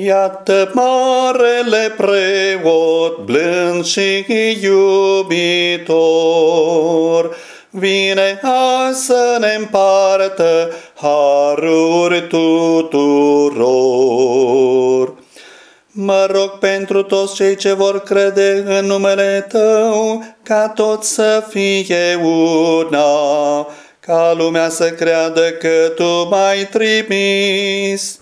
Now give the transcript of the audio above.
Iată marele preot, blând și iubitor, vine azi să ne împartă haruri tuturor. Mă rog pentru toți cei ce vor crede în numele Tău, ca tot să fie una, ca lumea să creadă că Tu m-ai trimis